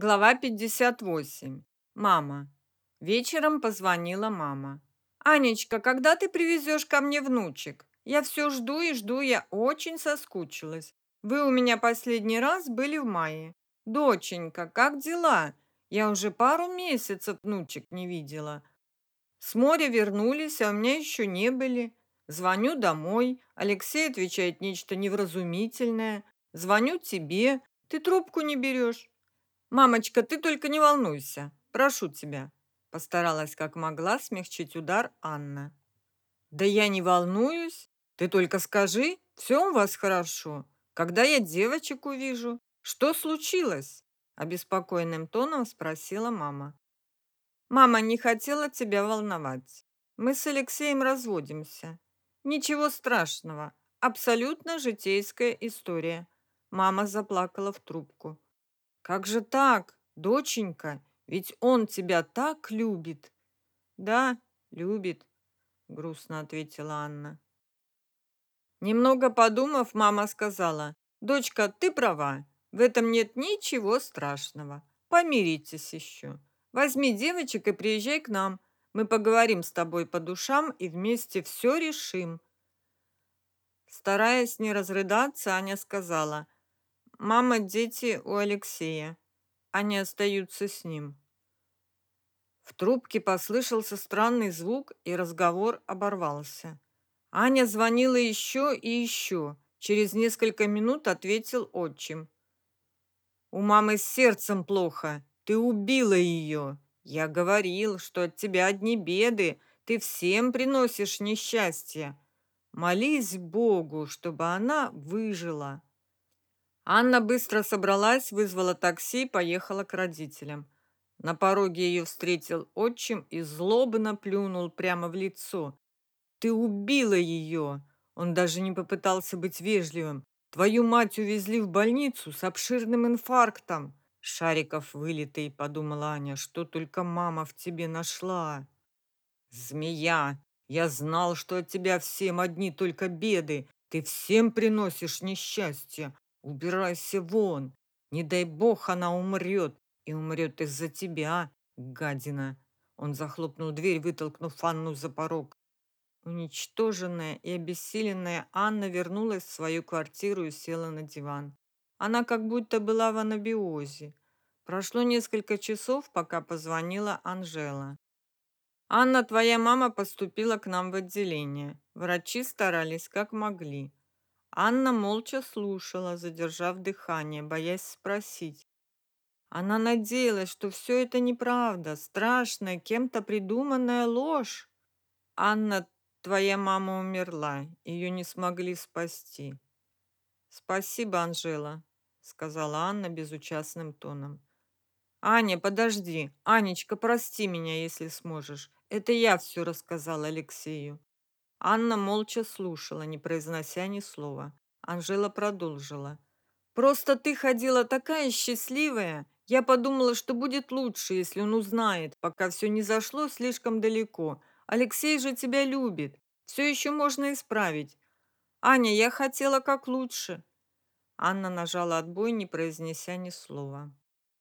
Глава 58. Мама. Вечером позвонила мама. «Анечка, когда ты привезешь ко мне внучек? Я все жду и жду, я очень соскучилась. Вы у меня последний раз были в мае. Доченька, как дела? Я уже пару месяцев внучек не видела. С моря вернулись, а у меня еще не были. Звоню домой, Алексей отвечает нечто невразумительное. Звоню тебе, ты трубку не берешь. «Мамочка, ты только не волнуйся, прошу тебя», постаралась как могла смягчить удар Анна. «Да я не волнуюсь, ты только скажи, все у вас хорошо. Когда я девочек увижу, что случилось?» обеспокоенным тоном спросила мама. «Мама не хотела тебя волновать. Мы с Алексеем разводимся. Ничего страшного, абсолютно житейская история». Мама заплакала в трубку. Как же так, доченька? Ведь он тебя так любит. Да, любит, грустно ответила Анна. Немного подумав, мама сказала: "Дочка, ты права. В этом нет ничего страшного. Помиритесь еще. Возьми девочек и приезжай к нам. Мы поговорим с тобой по душам и вместе все решим". Стараясь не разрыдаться, Аня сказала: Мама, дети у Алексея. Они остаются с ним. В трубке послышался странный звук, и разговор оборвался. Аня звонила еще и еще. Через несколько минут ответил отчим. «У мамы с сердцем плохо. Ты убила ее. Я говорил, что от тебя одни беды. Ты всем приносишь несчастье. Молись Богу, чтобы она выжила». Анна быстро собралась, вызвала такси поехала к родителям. На пороге ее встретил отчим и злобно плюнул прямо в лицо. «Ты убила ее!» Он даже не попытался быть вежливым. «Твою мать увезли в больницу с обширным инфарктом!» «Шариков вылитый», — подумала Аня, — «что только мама в тебе нашла!» «Змея! Я знал, что от тебя всем одни только беды. Ты всем приносишь несчастье. Убирайся вон. Не дай бог она умрет. И умрет из-за тебя, гадина. Он захлопнул дверь, вытолкнув Анну за порог. Уничтоженная и обессиленная Анна вернулась в свою квартиру и села на диван. Она как будто была в анабиозе. Прошло несколько часов, пока позвонила Анжела. «Анна, твоя мама поступила к нам в отделение. Врачи старались как могли. Анна молча слушала, задержав дыхание, боясь спросить. Она надеялась, что все это неправда, страшная, кем-то придуманная ложь. Анна, твоя мама умерла, ее не смогли спасти. Спасибо, Анжела, сказала Анна безучастным тоном. Аня, подожди. Анечка, прости меня, если сможешь. Это я все рассказала Алексею. Анна молча слушала, не произнося ни слова. Анжела продолжила. «Просто ты ходила такая счастливая. Я подумала, что будет лучше, если он узнает, пока все не зашло слишком далеко. Алексей же тебя любит. Все еще можно исправить. Аня, я хотела как лучше». Анна нажала отбой, не произнеся ни слова.